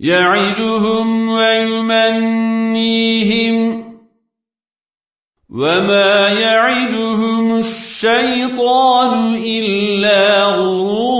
يعدهم ويمنيهم وما يعدهم الشيطان إلا غرور